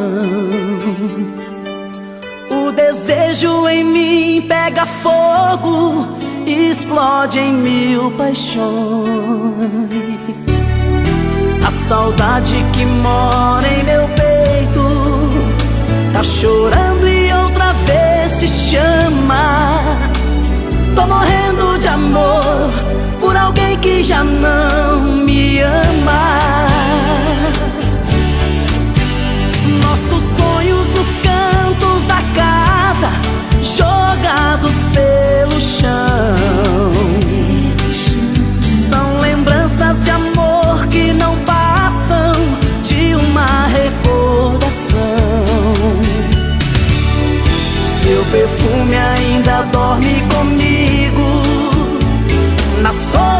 Mãos. O desejo em mim pega fogo, explode em mil paixões. A saudade que mora em meu peito tá chorando e outra vez te chama. Tô morrendo de amor por alguém que já não perfume ainda dorme comigo. Na sombra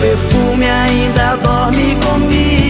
perfume ainda dorme comigo.